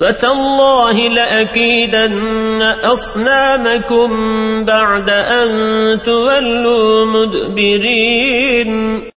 فتالله لأكيدن أصنامكم بعد أن تولوا مدبرين